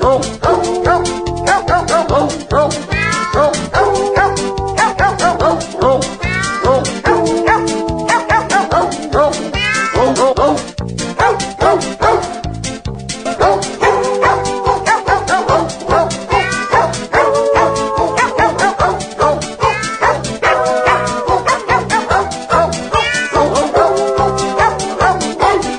Oh!